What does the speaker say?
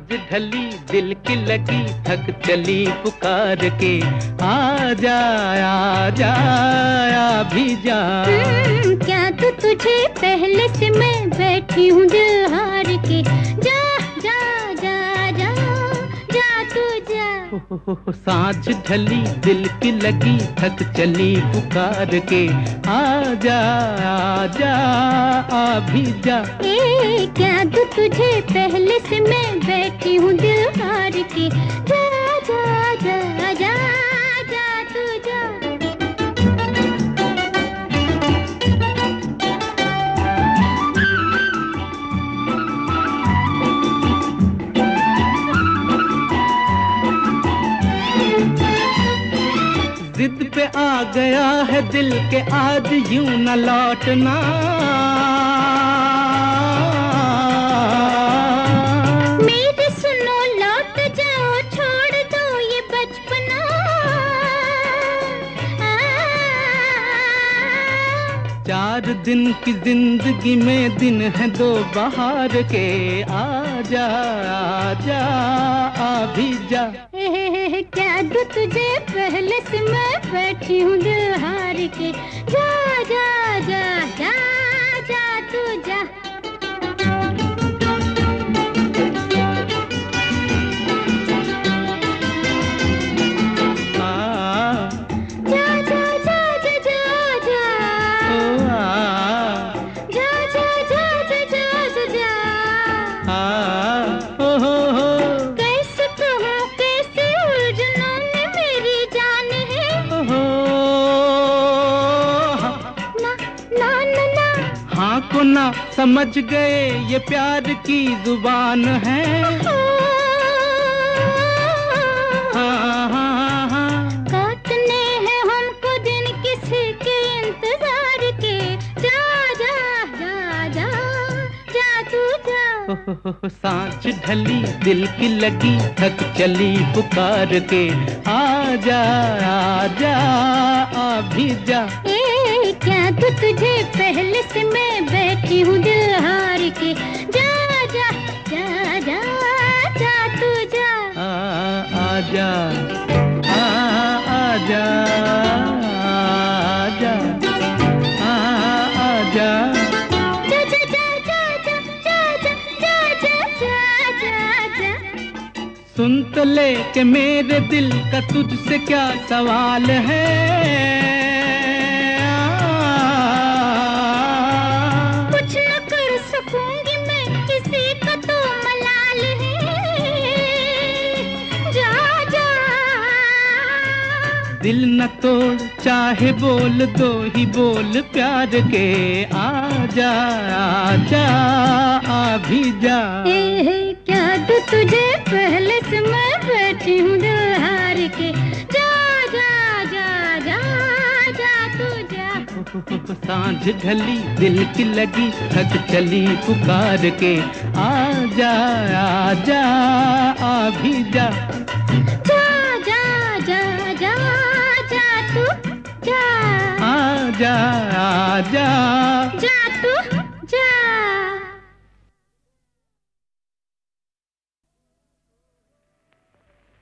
साँझ ढली दिल की लगी थक चली पुकार के। आ जाया जाया भी जा। हम्म, क्या तो तुझे पहले से मैं बैठी हूँ दिल हार के। साँझ ढली, दिल की लगी, थक चली पुकार के। आ जा आ जा। भी जा ए, क्या तुझे पहले से मैं बैठी हूँ दिल हार के पे आ गया है दिल के आज यूँ न लौटना। चार दिन की ज़िंदगी में दिन है दो बाहर के। आ जा आ जा। भी जा ए, क्या तुझे पहले से मैं बैठी हूँ दिल हार हाँ को ना समझ गए ये प्यार की ज़ुबान है। हाँ हाँ हाँ। काटने हैं हमको दिन किसी के इंतज़ार के। जा जा जा जा जा तू जा। सांच ढली दिल की लगी थक चली पुकार के। आ जा आ जा आ भी जा। ए हूँ दिल हार के जा जा जा जा जा तू जा आ आ सुन तो ले के मेरे दिल का तुझसे क्या सवाल है दिल न तोड़ चाहे बोल दो ही बोल प्यार के आ जा आ जा। आ भी जा ए ए, क्या तो तुझे पहले से मैं बैठी हूँ हार के। जा जा जा जा जा तू जा। साँझ ढली दिल की लगी थक चली पुकार के। आ जा आ जा आ भी जा। जा आजा आजा।